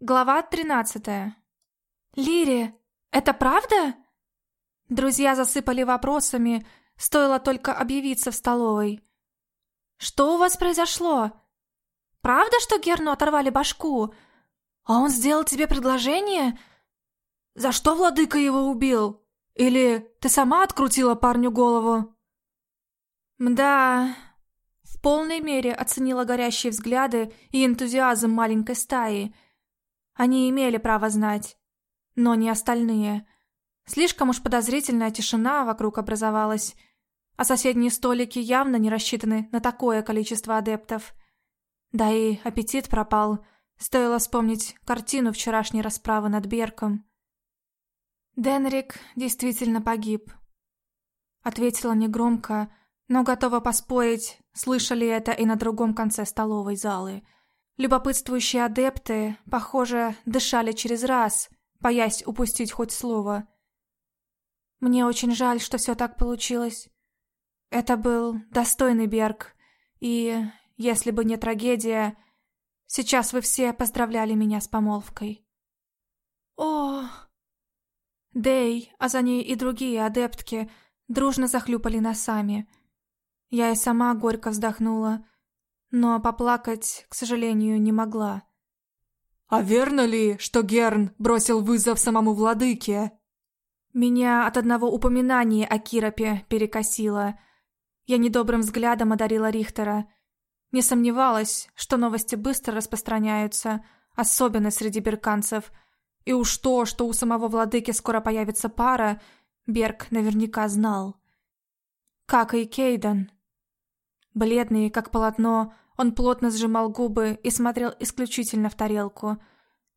Глава тринадцатая. «Лири, это правда?» Друзья засыпали вопросами, стоило только объявиться в столовой. «Что у вас произошло? Правда, что Герну оторвали башку? А он сделал тебе предложение? За что владыка его убил? Или ты сама открутила парню голову?» «Мда...» В полной мере оценила горящие взгляды и энтузиазм маленькой стаи – они имели право знать, но не остальные. Слишком уж подозрительная тишина вокруг образовалась, а соседние столики явно не рассчитаны на такое количество адептов. Да и аппетит пропал, стоило вспомнить картину вчерашней расправы над Берком. «Денрик действительно погиб», — ответила негромко, но готова поспорить, слышали это и на другом конце столовой залы — Любопытствующие адепты, похоже, дышали через раз, боясь упустить хоть слово. Мне очень жаль, что все так получилось. Это был достойный Берг, и, если бы не трагедия, сейчас вы все поздравляли меня с помолвкой. О! Дей, а за ней и другие адептки дружно захлюпали носами. Я и сама горько вздохнула — но поплакать, к сожалению, не могла. «А верно ли, что Герн бросил вызов самому владыке?» Меня от одного упоминания о Киропе перекосило. Я недобрым взглядом одарила Рихтера. Не сомневалась, что новости быстро распространяются, особенно среди берканцев. И уж то, что у самого владыки скоро появится пара, Берг наверняка знал. Как и Кейден. Бледный, как полотно, он плотно сжимал губы и смотрел исключительно в тарелку.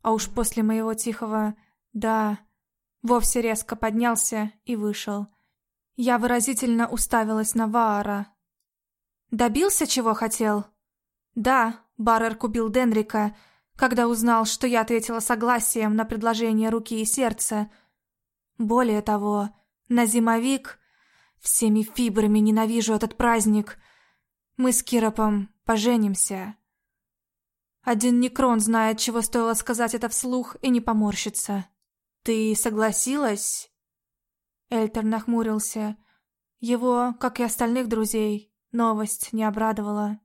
А уж после моего тихого «да» вовсе резко поднялся и вышел. Я выразительно уставилась на Ваара. «Добился, чего хотел?» «Да», — Баррер купил Денрика, когда узнал, что я ответила согласием на предложение руки и сердца. Более того, на зимовик... Всеми фибрами ненавижу этот праздник — мы с Киропом поженимся. Один Некрон знает, чего стоило сказать это вслух и не поморщиться. Ты согласилась? Эльтер нахмурился. Его, как и остальных друзей, новость не обрадовала.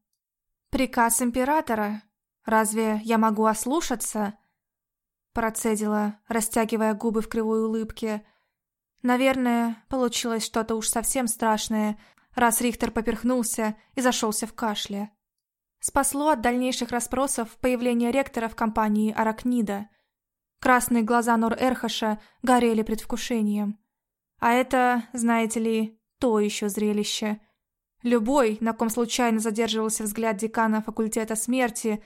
Приказ императора? Разве я могу ослушаться? Процедила, растягивая губы в кривой улыбке. Наверное, получилось что-то уж совсем страшное, раз Рихтер поперхнулся и зашелся в кашле. Спасло от дальнейших расспросов появление ректора в компании Аракнида. Красные глаза Нор-Эрхаша горели предвкушением. А это, знаете ли, то еще зрелище. Любой, на ком случайно задерживался взгляд декана факультета смерти,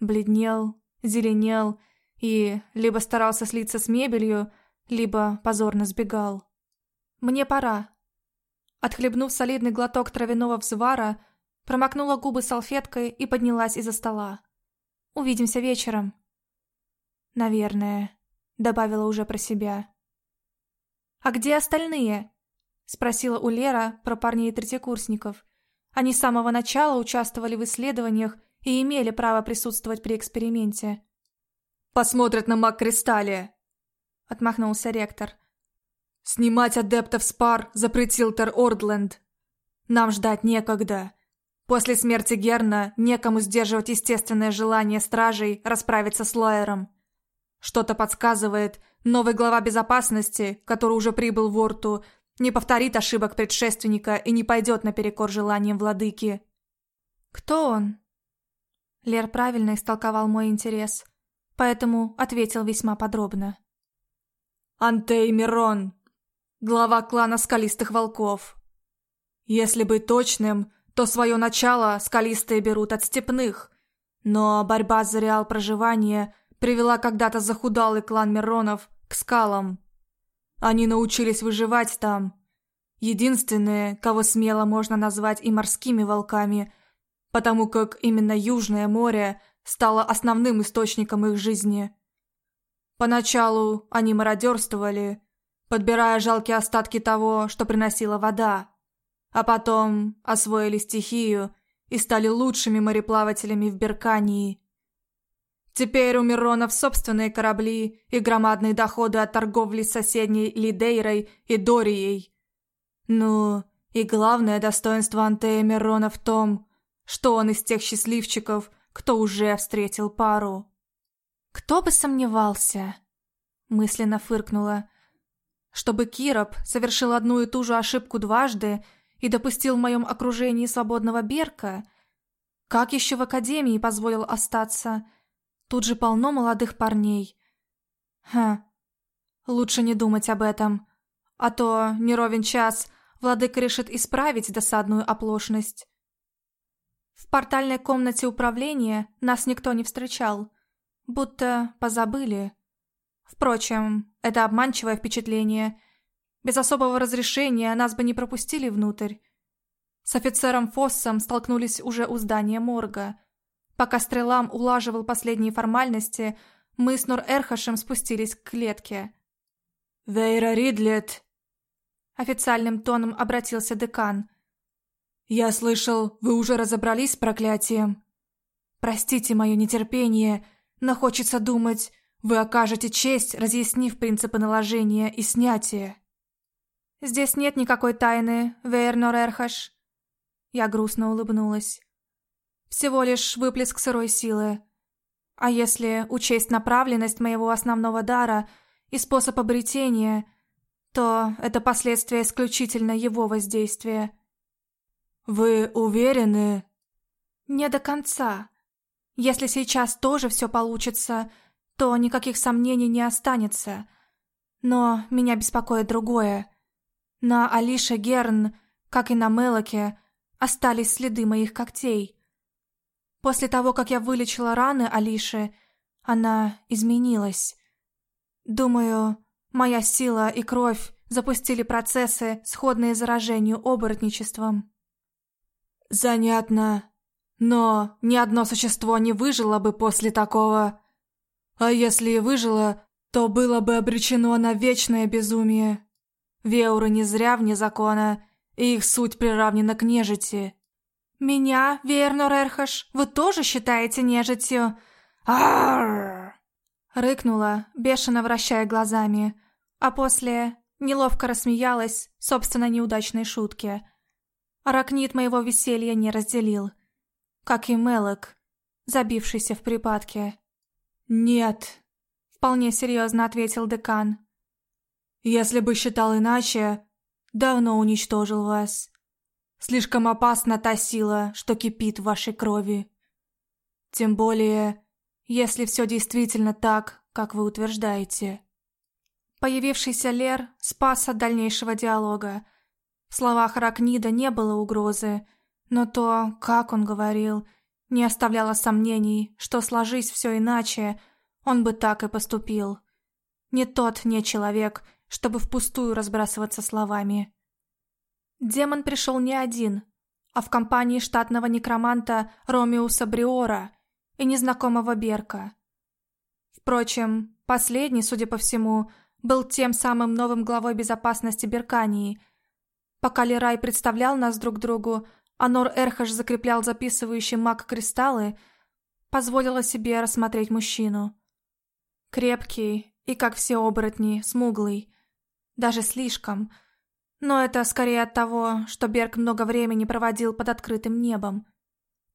бледнел, зеленел и либо старался слиться с мебелью, либо позорно сбегал. «Мне пора», Отхлебнув солидный глоток травяного взвара, промокнула губы салфеткой и поднялась из-за стола. «Увидимся вечером». «Наверное», — добавила уже про себя. «А где остальные?» — спросила у Лера про парней третьекурсников. Они с самого начала участвовали в исследованиях и имели право присутствовать при эксперименте. «Посмотрят на маг-кристалле!» — отмахнулся ректор. Снимать адептов с пар запретил Тер Ордленд. Нам ждать некогда. После смерти Герна некому сдерживать естественное желание стражей расправиться с Лайером. Что-то подсказывает, новый глава безопасности, который уже прибыл в Орту, не повторит ошибок предшественника и не пойдет наперекор желаниям владыки. «Кто он?» Лер правильно истолковал мой интерес, поэтому ответил весьма подробно. «Антей Мирон, глава клана Скалистых Волков. Если быть точным, то свое начало Скалистые берут от Степных, но борьба за реал проживания привела когда-то захудалый клан Миронов к скалам. Они научились выживать там. Единственные, кого смело можно назвать и морскими волками, потому как именно Южное море стало основным источником их жизни. Поначалу они мародерствовали, подбирая жалкие остатки того, что приносила вода. А потом освоили стихию и стали лучшими мореплавателями в Беркании. Теперь у Миронов собственные корабли и громадные доходы от торговли с соседней Лидейрой и Дорией. Ну, и главное достоинство Антея Мирона в том, что он из тех счастливчиков, кто уже встретил пару. «Кто бы сомневался?» – мысленно фыркнула. «Чтобы Кироп совершил одну и ту же ошибку дважды и допустил в моем окружении свободного Берка, как еще в Академии позволил остаться?» Тут же полно молодых парней. Ха, лучше не думать об этом. А то, не ровен час, владыка решит исправить досадную оплошность. В портальной комнате управления нас никто не встречал. Будто позабыли. Впрочем, это обманчивое впечатление. Без особого разрешения нас бы не пропустили внутрь. С офицером Фоссом столкнулись уже у здания морга. Пока Стрелам улаживал последние формальности, мы с Нор-Эрхашем спустились к клетке. «Вейра Ридлет!» Официальным тоном обратился декан. «Я слышал, вы уже разобрались с проклятием. Простите мое нетерпение, но хочется думать, вы окажете честь, разъяснив принципы наложения и снятия». «Здесь нет никакой тайны, Вейр Нор-Эрхаш». Я грустно улыбнулась. Всего лишь выплеск сырой силы. А если учесть направленность моего основного дара и способ обретения, то это последствия исключительно его воздействия. «Вы уверены?» «Не до конца. Если сейчас тоже все получится, то никаких сомнений не останется. Но меня беспокоит другое. На Алише Герн, как и на Мелоке, остались следы моих когтей. После того, как я вылечила раны Алиши, она изменилась. Думаю, моя сила и кровь запустили процессы, сходные заражению оборотничеством. Занятно. Но ни одно существо не выжило бы после такого. А если и выжило, то было бы обречено на вечное безумие. Веуры не зря вне закона, и их суть приравнена к нежити. «Меня, Вернор Эрхаш, вы тоже считаете нежитью?» «Арррр!» Рыкнула, бешено вращая глазами, а после неловко рассмеялась собственно неудачной шутке. Аракнит моего веселья не разделил, как и Мелок, забившийся в припадке. «Нет», — вполне серьезно ответил декан. «Если бы считал иначе, давно уничтожил вас». Слишком опасна та сила, что кипит в вашей крови. Тем более, если все действительно так, как вы утверждаете. Появившийся Лер спас от дальнейшего диалога. В словах Ракнида не было угрозы, но то, как он говорил, не оставляло сомнений, что, сложись все иначе, он бы так и поступил. Не тот, не человек, чтобы впустую разбрасываться словами. Демон пришел не один, а в компании штатного некроманта Ромеуса Бриора и незнакомого Берка. Впрочем, последний, судя по всему, был тем самым новым главой безопасности Беркании. Пока Лерай представлял нас друг другу, а Нор Эрхаш закреплял записывающий маг кристаллы, позволила себе рассмотреть мужчину. Крепкий и, как все оборотни, смуглый. Даже слишком – но это скорее от того, что Берг много времени проводил под открытым небом.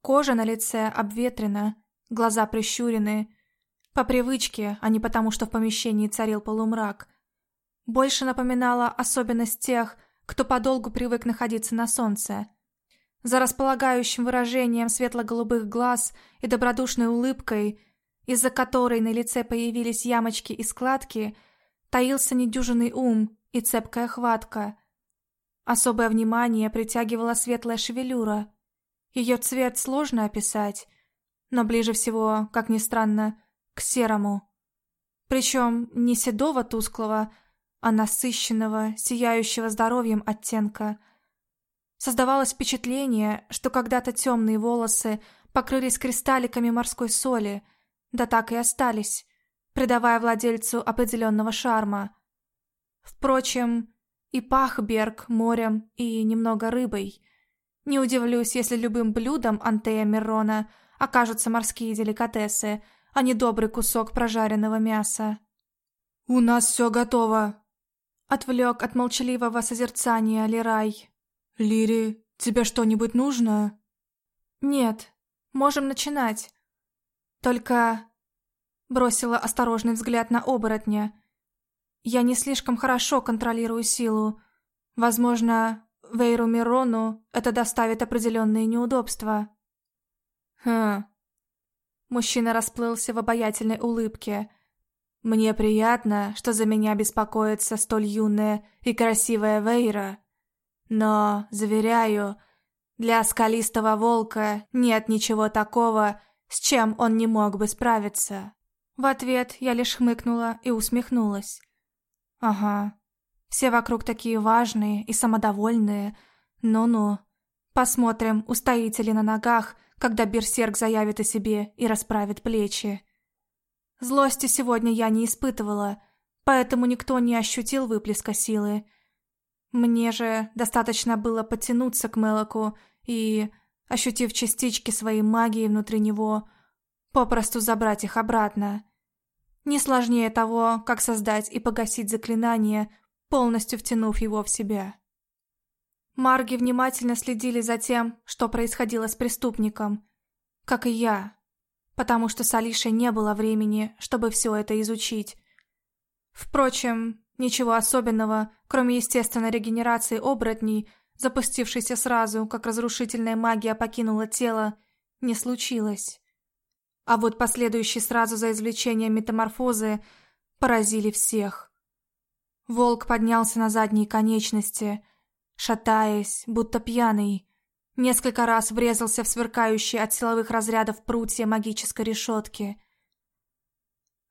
Кожа на лице обветрена, глаза прищурены. По привычке, а не потому, что в помещении царил полумрак. Больше напоминала особенность тех, кто подолгу привык находиться на солнце. За располагающим выражением светло-голубых глаз и добродушной улыбкой, из-за которой на лице появились ямочки и складки, таился недюжинный ум и цепкая хватка – Особое внимание притягивала светлая шевелюра. Ее цвет сложно описать, но ближе всего, как ни странно, к серому. Причем не седого тусклого, а насыщенного, сияющего здоровьем оттенка. Создавалось впечатление, что когда-то темные волосы покрылись кристалликами морской соли, да так и остались, придавая владельцу определенного шарма. Впрочем, и пах Берг морем и немного рыбой. Не удивлюсь, если любым блюдом Антея Мирона окажутся морские деликатесы, а не добрый кусок прожаренного мяса. «У нас все готово», — отвлек от молчаливого созерцания Лирай. «Лири, тебе что-нибудь нужно?» «Нет, можем начинать. Только...» Бросила осторожный взгляд на оборотня. «Я не слишком хорошо контролирую силу. Возможно, Вейру Мирону это доставит определенные неудобства». «Хм...» Мужчина расплылся в обаятельной улыбке. «Мне приятно, что за меня беспокоится столь юная и красивая Вейра. Но, заверяю, для скалистого волка нет ничего такого, с чем он не мог бы справиться». В ответ я лишь хмыкнула и усмехнулась. «Ага, все вокруг такие важные и самодовольные. Ну-ну, посмотрим, устоите ли на ногах, когда берсерк заявит о себе и расправит плечи. Злости сегодня я не испытывала, поэтому никто не ощутил выплеска силы. Мне же достаточно было потянуться к Мелоку и, ощутив частички своей магии внутри него, попросту забрать их обратно. Не сложнее того, как создать и погасить заклинание, полностью втянув его в себя. Марги внимательно следили за тем, что происходило с преступником, как и я, потому что с Алишей не было времени, чтобы все это изучить. Впрочем, ничего особенного, кроме естественной регенерации оборотней, запустившейся сразу, как разрушительная магия покинула тело, не случилось. А вот последующие сразу за извлечением метаморфозы поразили всех. Волк поднялся на задние конечности, шатаясь, будто пьяный. Несколько раз врезался в сверкающие от силовых разрядов прутья магической решетки.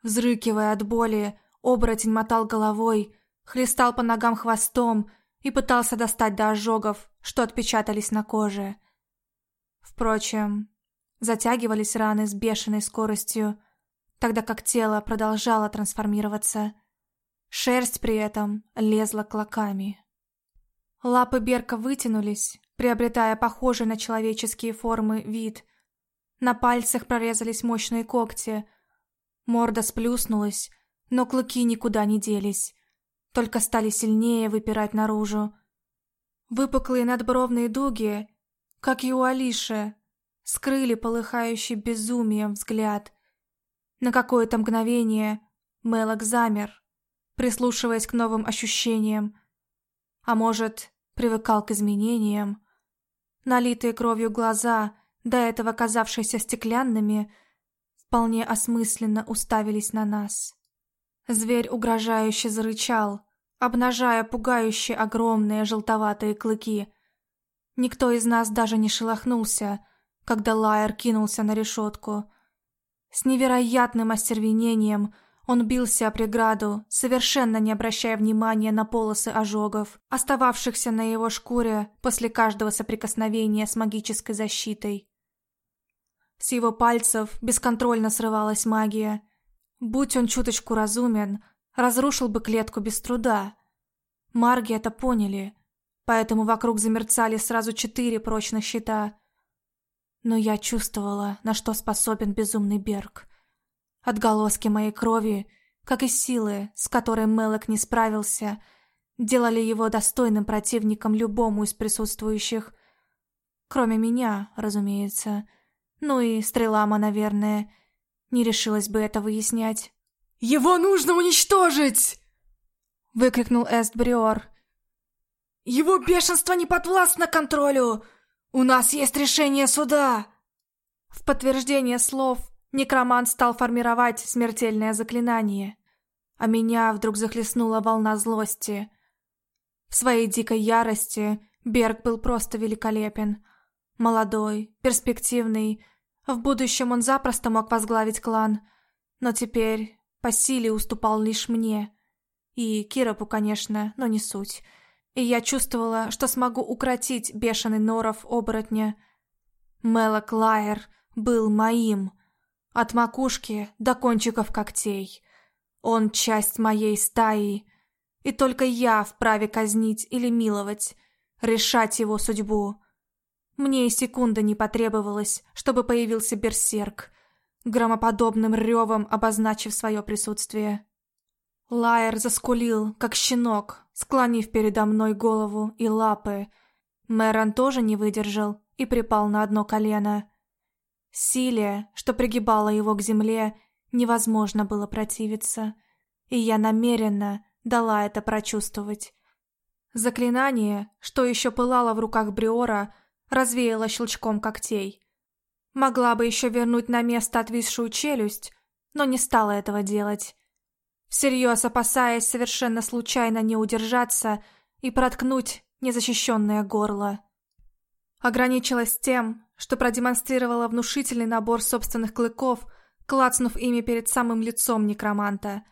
Взрыкивая от боли, оборотень мотал головой, хлестал по ногам хвостом и пытался достать до ожогов, что отпечатались на коже. Впрочем, затягивались раны с бешеной скоростью, тогда как тело продолжало трансформироваться. Шерсть при этом лезла клоками. Лапы Берка вытянулись, приобретая похожий на человеческие формы вид. На пальцах прорезались мощные когти. Морда сплюснулась, но клыки никуда не делись, только стали сильнее выпирать наружу. Выпуклые надбровные дуги, как и у Алиши, скрыли полыхающий безумием взгляд. На какое-то мгновение Мелок замер, прислушиваясь к новым ощущениям, а может, привыкал к изменениям. Налитые кровью глаза, до этого казавшиеся стеклянными, вполне осмысленно уставились на нас. Зверь угрожающе зарычал, обнажая пугающе огромные желтоватые клыки. Никто из нас даже не шелохнулся, когда Лайер кинулся на решетку. С невероятным остервенением – он бился о преграду, совершенно не обращая внимания на полосы ожогов, остававшихся на его шкуре после каждого соприкосновения с магической защитой. С его пальцев бесконтрольно срывалась магия. Будь он чуточку разумен, разрушил бы клетку без труда. Марги это поняли, поэтому вокруг замерцали сразу четыре прочных щита. Но я чувствовала, на что способен безумный Берг. Отголоски моей крови, как и силы, с которой Мелок не справился, делали его достойным противником любому из присутствующих. Кроме меня, разумеется. Ну и Стрелама, наверное. Не решилась бы это выяснять. «Его нужно уничтожить!» Выкрикнул Эстбриор. «Его бешенство не подвластно контролю! У нас есть решение суда!» В подтверждение слов Некромант стал формировать смертельное заклинание, а меня вдруг захлестнула волна злости. В своей дикой ярости Берг был просто великолепен. Молодой, перспективный, в будущем он запросто мог возглавить клан, но теперь по силе уступал лишь мне. И Киропу, конечно, но не суть. И я чувствовала, что смогу укротить бешеный норов оборотня. Мелок Лайер был моим. От макушки до кончиков когтей. Он часть моей стаи, и только я вправе казнить или миловать, решать его судьбу. Мне и секунды не потребовалось, чтобы появился берсерк. громоподобным ревом обозначив свое присутствие. Лайер заскулил, как щенок, склонив передо мной голову и лапы. Мэрон тоже не выдержал и припал на одно колено. Силе, что пригибала его к земле, невозможно было противиться, и я намеренно дала это прочувствовать. Заклинание, что еще пылало в руках Бриора, развеяло щелчком когтей. Могла бы еще вернуть на место отвисшую челюсть, но не стала этого делать. Всерьез опасаясь совершенно случайно не удержаться и проткнуть незащищенное горло. Ограничилась тем, что продемонстрировала внушительный набор собственных клыков, клацнув ими перед самым лицом некроманта.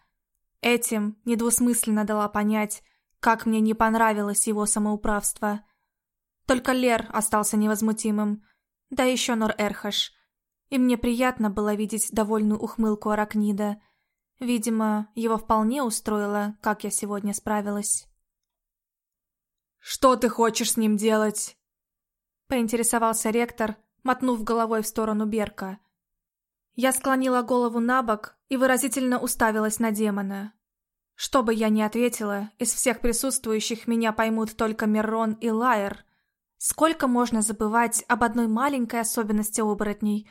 Этим недвусмысленно дала понять, как мне не понравилось его самоуправство. Только Лер остался невозмутимым, да еще Нор Эрхаш. И мне приятно было видеть довольную ухмылку Аракнида. Видимо, его вполне устроило, как я сегодня справилась. «Что ты хочешь с ним делать?» Поинтересовался ректор, мотнув головой в сторону Берка. Я склонила голову на бок и выразительно уставилась на демона. Что бы я ни ответила, из всех присутствующих меня поймут только Миррон и Лайер. Сколько можно забывать об одной маленькой особенности оборотней?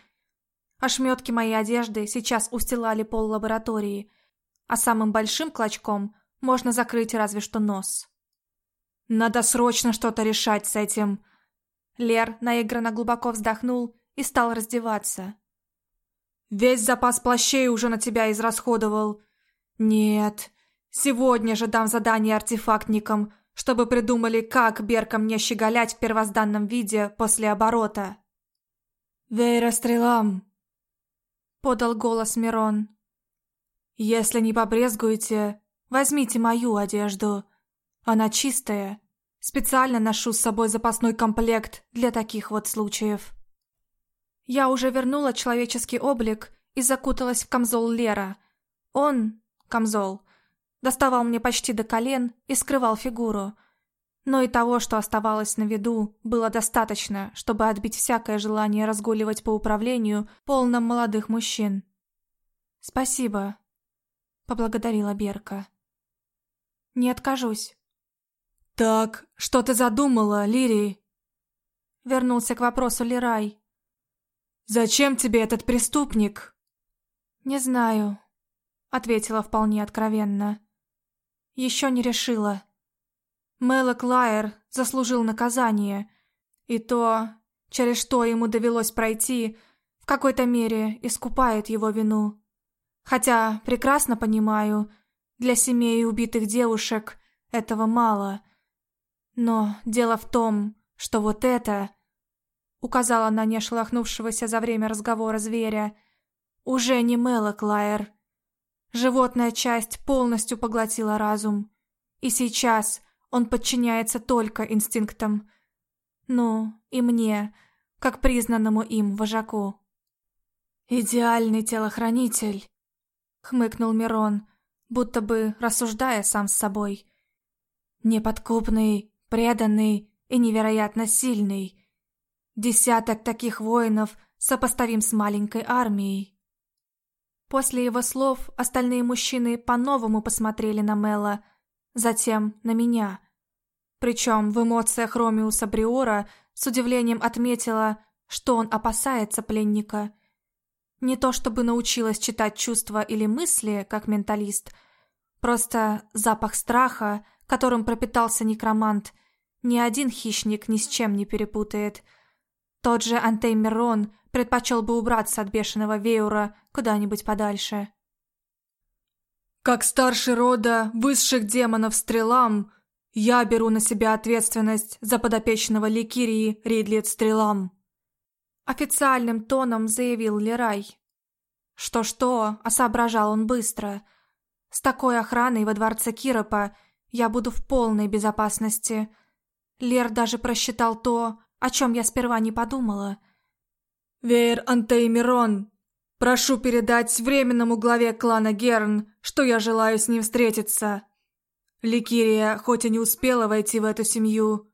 Ошметки моей одежды сейчас устилали пол лаборатории, а самым большим клочком можно закрыть разве что нос. «Надо срочно что-то решать с этим», Лер наигранно глубоко вздохнул и стал раздеваться. «Весь запас плащей уже на тебя израсходовал. Нет, сегодня же дам задание артефактникам, чтобы придумали, как Берка мне щеголять в первозданном виде после оборота». «Вейра стрелам», — подал голос Мирон. «Если не побрезгуете, возьмите мою одежду. Она чистая» Специально ношу с собой запасной комплект для таких вот случаев. Я уже вернула человеческий облик и закуталась в камзол Лера. Он, камзол, доставал мне почти до колен и скрывал фигуру. Но и того, что оставалось на виду, было достаточно, чтобы отбить всякое желание разгуливать по управлению полном молодых мужчин. «Спасибо», — поблагодарила Берка. «Не откажусь». «Так, что ты задумала, Лири?» Вернулся к вопросу Лирай. «Зачем тебе этот преступник?» «Не знаю», — ответила вполне откровенно. «Еще не решила. Мэлок Лайер заслужил наказание, и то, через что ему довелось пройти, в какой-то мере искупает его вину. Хотя прекрасно понимаю, для семей убитых девушек этого мало — но дело в том, что вот это... Указала на не шелохнувшегося за время разговора зверя. Уже не Мелок Лайер. Животная часть полностью поглотила разум. И сейчас он подчиняется только инстинктам. Ну, и мне, как признанному им вожаку. «Идеальный телохранитель», — хмыкнул Мирон, будто бы рассуждая сам с собой. «Неподкупный, преданный и невероятно сильный. Десяток таких воинов сопоставим с маленькой армией. После его слов остальные мужчины по-новому посмотрели на Мела, затем на меня. Причем в эмоциях Ромеуса Бриора с удивлением отметила, что он опасается пленника. Не то чтобы научилась читать чувства или мысли, как менталист, просто запах страха которым пропитался некромант, ни один хищник ни с чем не перепутает. Тот же Антей Мирон предпочел бы убраться от бешеного веюра куда-нибудь подальше. «Как старший рода высших демонов Стрелам, я беру на себя ответственность за подопечного Ликирии Ридлет Стрелам», официальным тоном заявил Лерай. Что-что, а соображал он быстро. С такой охраной во дворце Киропа я буду в полной безопасности. Лер даже просчитал то, о чем я сперва не подумала. «Веер Антеймирон, прошу передать временному главе клана Герн, что я желаю с ним встретиться. Ликирия хоть и не успела войти в эту семью...»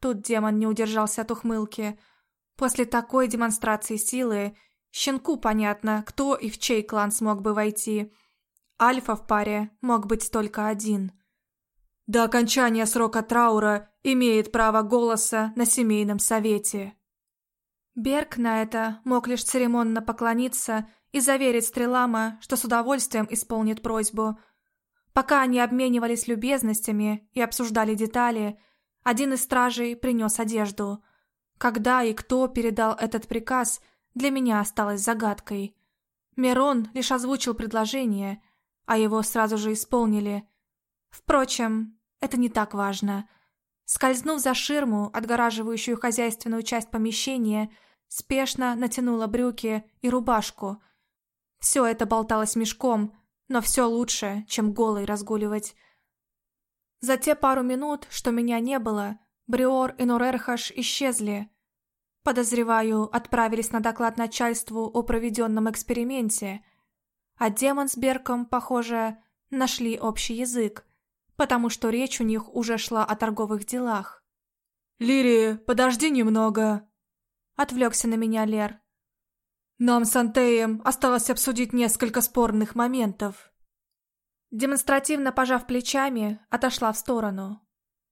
Тут демон не удержался от ухмылки. После такой демонстрации силы Щенку понятно, кто и в чей клан смог бы войти. Альфа в паре мог быть только один. До окончания срока траура имеет право голоса на семейном совете. Берг на это мог лишь церемонно поклониться и заверить Стрелама, что с удовольствием исполнит просьбу. Пока они обменивались любезностями и обсуждали детали, один из стражей принес одежду. Когда и кто передал этот приказ – для меня осталось загадкой. Мирон лишь озвучил предложение, а его сразу же исполнили. Впрочем, это не так важно. Скользнув за ширму, отгораживающую хозяйственную часть помещения, спешно натянула брюки и рубашку. Все это болталось мешком, но все лучше, чем голой разгуливать. За те пару минут, что меня не было, Бриор и Норерхаш исчезли, Подозреваю, отправились на доклад начальству о проведенном эксперименте. А демон с Берком, похоже, нашли общий язык, потому что речь у них уже шла о торговых делах. «Лири, подожди немного!» Отвлекся на меня Лер. «Нам с Антеем осталось обсудить несколько спорных моментов». Демонстративно пожав плечами, отошла в сторону.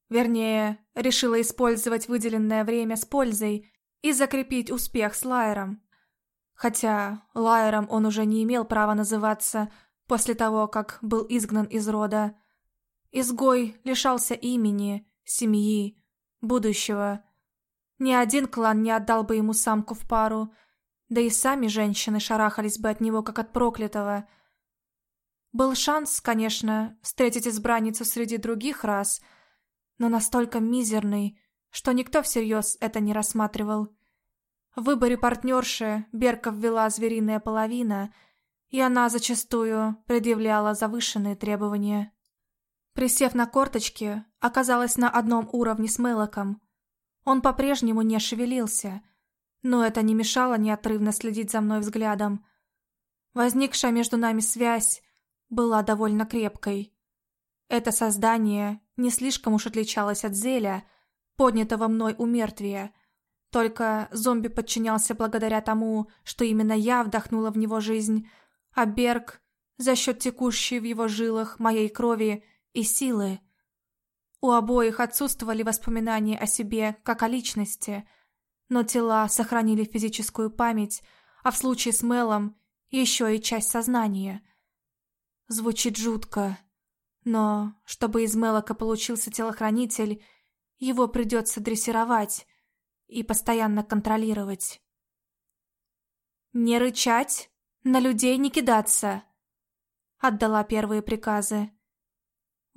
Вернее, решила использовать выделенное время с пользой и закрепить успех с Лайером. Хотя Лайером он уже не имел права называться после того, как был изгнан из рода. Изгой лишался имени, семьи, будущего. Ни один клан не отдал бы ему самку в пару, да и сами женщины шарахались бы от него, как от проклятого. Был шанс, конечно, встретить избранницу среди других рас, но настолько мизерный, что никто всерьез это не рассматривал. В выборе партнерши Берка ввела звериная половина, и она зачастую предъявляла завышенные требования. Присев на корточки, оказалась на одном уровне с Мелоком. Он по-прежнему не шевелился, но это не мешало неотрывно следить за мной взглядом. Возникшая между нами связь была довольно крепкой. Это создание не слишком уж отличалось от Зеля – поднятого мной у мертвия. Только зомби подчинялся благодаря тому, что именно я вдохнула в него жизнь, а Берг за счет текущей в его жилах моей крови и силы. У обоих отсутствовали воспоминания о себе как о личности, но тела сохранили физическую память, а в случае с Мелом еще и часть сознания. Звучит жутко, но чтобы из Мелока получился телохранитель – его придется дрессировать и постоянно контролировать. «Не рычать, на людей не кидаться», — отдала первые приказы.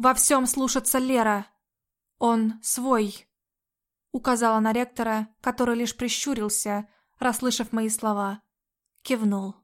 «Во всем слушаться Лера. Он свой», — указала на ректора, который лишь прищурился, расслышав мои слова. Кивнул.